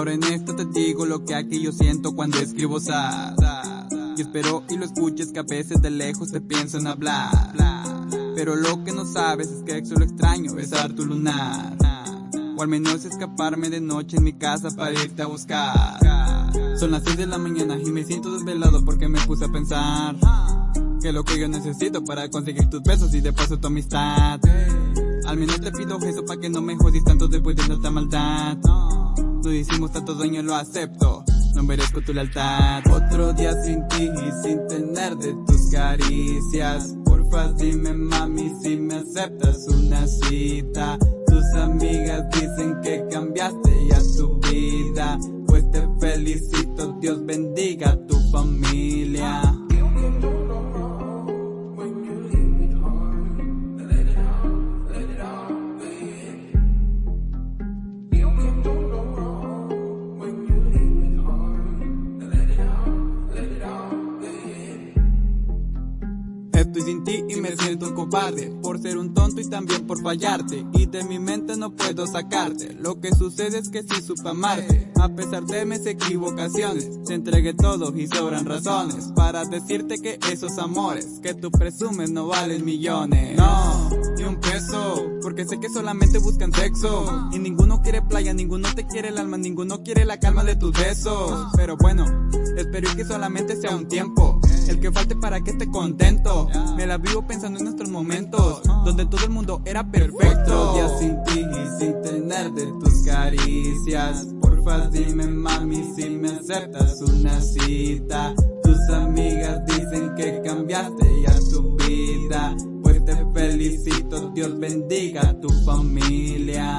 Ahora en esto te digo lo que aquí yo siento cuando escribo sad. Y espero y lo escuches que a veces de lejos te pienso en hablar. Pero lo que no sabes es que solo extraño besar tu lunar. O al menos escaparme de noche en mi casa para irte a buscar. Son las 6 de la mañana y me siento desvelado porque me puse a pensar. Que lo que yo necesito para conseguir tus besos y de paso tu amistad. Al menos te pido eso para que no me jodis tanto después de tanta maldad. Lo hicimos tanto dueño, lo acepto. No merezco tu lealtad. Otro día sin ti y sin tener de tus caricias. Porfa, dime mami si me aceptas una cita. Cambiaste ya tu vida. Pues te felicito, Dios bendiga a tu familia. Estoy sin ti y me siento un cobarde. Por ser un tonto y también por fallarte. Y de mi mente no puedo sacarte. Lo que sucede es que sí supe amarte. A pesar de mis equivocaciones Te entregué todo y sobran razones Para decirte que esos amores Que tú presumes no valen millones. No, ni un peso Porque sé que solamente buscan sexo. Y ninguno quiere playa, ninguno te quiere el alma Ninguno quiere la calma de tus besos. Pero bueno, espero que solamente sea un tiempo el que falte para que esté contento. Me la vivo pensando en nuestros momentos, donde todo el mundo era perfecto. Ya sin ti y sin tener de tus caricias. Porfa, dime mami si me aceptas una cita. Tus amigas dicen que cambiaste ya tu vida. Pues te felicito, Dios bendiga a tu familia.